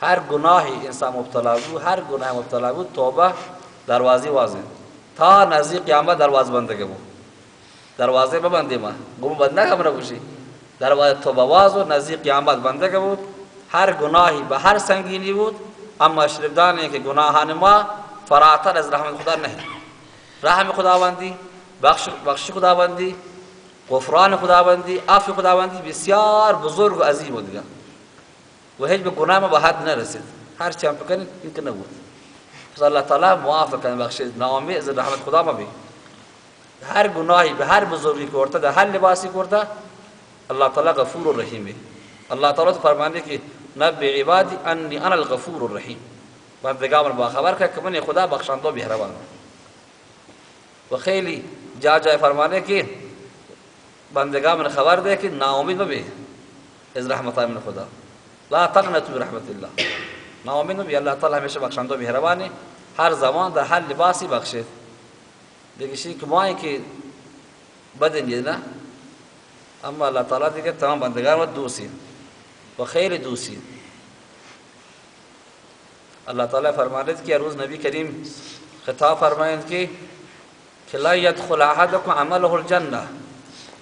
هر گناهی انسان مبتلا بود هر گناه مبتلا بود توبه دروازه وازه. تا نزدیک قیامت دروازه بندگی بود دروازه ببندیم. گم بند نکنم بشی دروازه توبه واز و نزدیک قیامت بندگی بود. هر گناهی به هر سنگینی بود. اما شرف دانه که گناهان ما فراتر از رحمت خدا نه. رحم خداوندی بخش بخش خداوندی غفران خداوندی عفو خداوندی بسیار بزرگ و عظیم بود و هیچ به گناه ما به حد نرسید هر چی هم بکنید این که نبود پس الله تعالی موافق کنه بخشید نامی از رحمت خدا ما بی هر گناهی به هر بزرگی کرده در هر لباسی کرده الله تعالی غفور و رحیمه الله تعالی فرمانده که نبی عبادی انی انا الغفور الرحیم. بندگان با خبر که که من خدا بخشنده و مهربان. و خیلی جا جای فرمانه که بندگان من خبر ده که ناامید مبی. از رحمت من خدا لا تقنطوا من رحمت الله. ناامید مبی الله تعالی همیشه بخشنده و مهربانه هر زمان در هر لباسی بخشید. دیگه شی که مایی که بدن نه اما الله تعالی دیگه تمام بندگان و دوسی و خیر دوسی الله تعالی فرماند که روز نبی کریم خطاب فرمایند که که لا يدخل احدكم عمله الجنة.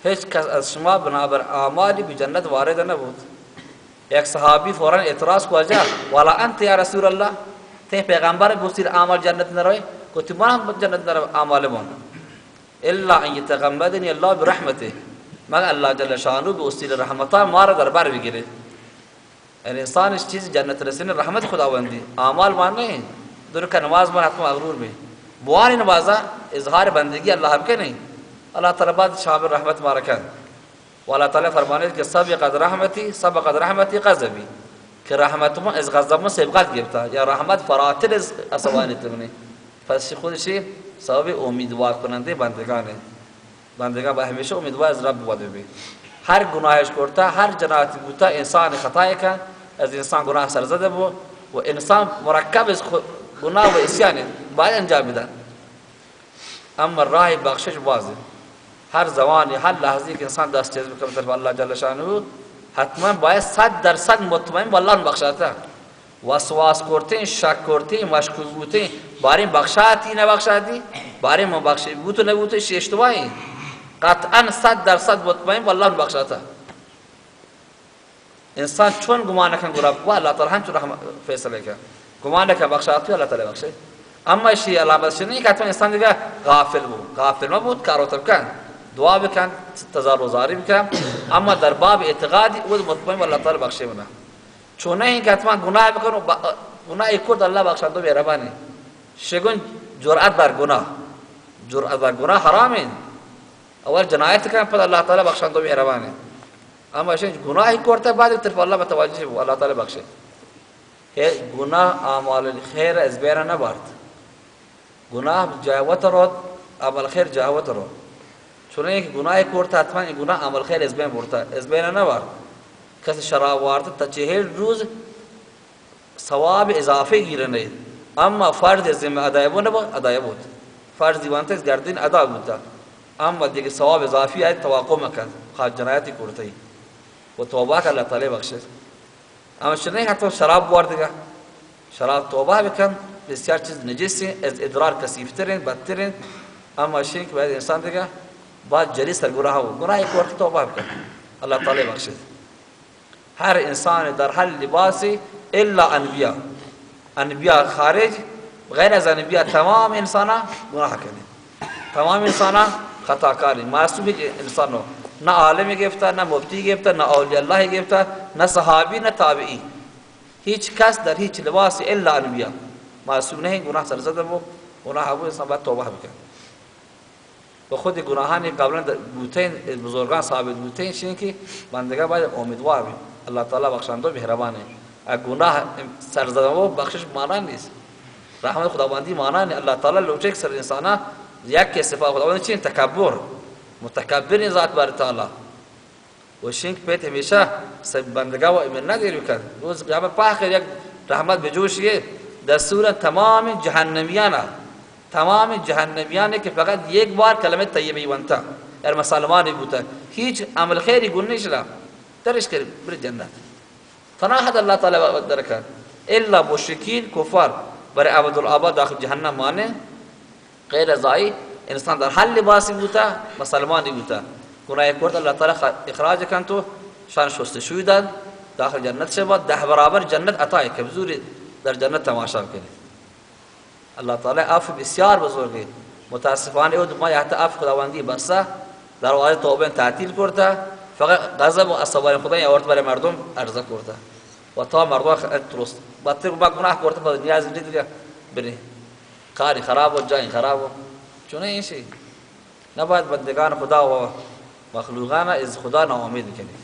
هیچ کس از شما بنابر اعمالی به جنت وارد نبود. یک صحابی فورا اعتراض کو اجا والا انت یا رسول الله ته پیغمبر بوسیر اعمال جنت نروی؟ گفت ما هم جنت نرو اعمال من الا ان يتغمدني الله برحمته. مگر الله جل شانو به وسیله رحمتا ما را در بر بگیره یعنی انسانش چیز جنت رسین رحمت خداوندی. اعمال مان نہیں در کا نماز مان حتم مغرور میں بوان نمازا اظہار بندگی اللہ کے نہیں اللہ تعالی بعد شامل رحمت ما رکن والله تعالی فرمانے کہ سبقت رحمتی سبقت رحمتی غضبی. کہ رحمت ما از غضب ما سبقت گرفته. یا رحمت فراتر از اسوان تمنی پس خودشی سبب امیدوار کننده بندگانه. بندگان به همیشه امیدوار از رب بود بی. هر گناهش کرتا هر جنایتی بوتا انسان خطای کن از انسان گناه سرزده بو. و انسان مرکب از گناه و اسیان باید انجام بدن اما راه بخشش بازه. هر زمانی هر لحظه که انسان دست چیز بکنه طرف الله جل شانه حتما باید صد درصد مطمئن به الله بخشاته. وسواس کرتے شک کرتے مشکوک بوتے بارے بخشاتی نہ بخشاتی بارے میں بخش بوت نہ بوتے اشتباهی؟ قطعا صد درصد مطمئن والله بخشاته. انسان چون گمان نکن گناه کو الله تعالی هم چون رحمت فیصله کرد. گمان نکن بخشاتی الله تعالی بخشه اما شی علامت شنی که انسان دیگه غافل بود. غافل ما بود کارو کن دعا بکن تزار روزاری بکن اما در باب اعتقادی أو مطمئن الله تعالی بخشه منه. چون این که حتما گناه بکن و گناه کرد الله بخشنده مهربانه شگون جرأت بر گناه. جرأت بر گناه حرامه. اول جنایت کن پس الله تعالی بخشنده مهربانه اما شین گناه کرده بعد طرف الله متوجه بود الله تعالی بخشه گناه اعمال خیر از بین نبرد. گناه جاوت رو عمل خیر جاوت رو چون یک گناه کرده حتما این گناه عمل خیر از بین برده از بین نبرد کسی شراب وارده تا چهل روز ثواب اضافه گیره نه اما فرض ذمه ادای بود نبود ادای بود. فرض دیوانت از گردین ادا بود. اما دیگه ثواب اضافی آید توقع مکن. خواهد جنایتی کرده و توبه که الله تعالی بخشه اما شنه حتی شراب واردگه شراب توبه بکن بسیار چیز نجسی از ادرار کسیفترین بدترین. اما شین که باید انسان دیگه بعد جلی سر گناه و گناهی کرده توبه بکن الله تعالی بخشه هر انسان در هر لباسی الا انبیاء انبیاء خارج غیر از انبیاء تمام انسان گناه کنه تمام انسان خطا کاری معصوم انسانو نه عالم گرفته نه مفتی گرفته نه اولیاء الله گرفته نه صحابی نه تابعی هیچ کس در هیچ لباس الا انبیاء معصوم نه گناه سر زده و گناه ابو انسان باید توبه بکنه خود گناهان قبلا بوتین بزرگان ثابت بوتین شین که بندگان باید امیدوار بی الله تعالی بخشنده و مهربانه گناه سر و بخشش معنا نیست. رحمت خداوندی معنا نیست. الله تعالی لوچک سر انسانا یک صفات خداوند چین تکبر. متکبر ذات بار تعالی. و شینک پیت همیشه سب بندگاه و ایمن نداری کن روز قیامت پاخر یک رحمت بجوشیه دستور تمام جهنمیان تمام جهنمیان که فقط یک بار کلمه طیبه وانتا ار مسلمانی بوتا هیچ عمل خیری گون نشلا درش کرد. بر جنت. تناحت الله تعالی درکن الا مشرکین کفار. برای عبدالآباد داخل جهنم مانه. غیر از انسان در حل لباسی بوده مسلمانی بوده. گناه کرد الله تعالی اخراج کن تو. شان شستشوی داد. داخل جنت بعد ده برابر جنت عطا که بزوری در جنت تماشا کنی الله تعالی عفو بسیار بزرگی متاسفانه او ما یحت عفو خداوندی بسا در واقع توبه تعطیل کرده فقط غضب و عصبانی خدا آورد برای مردم عرضه کرده. و تا مردم درست. بدتر با گناه کرده بعد نیاز نیست دیگه بری کاری خراب و جای خراب و چونه این شی نباید بندگان خدا و مخلوقان از خدا ناامید کنید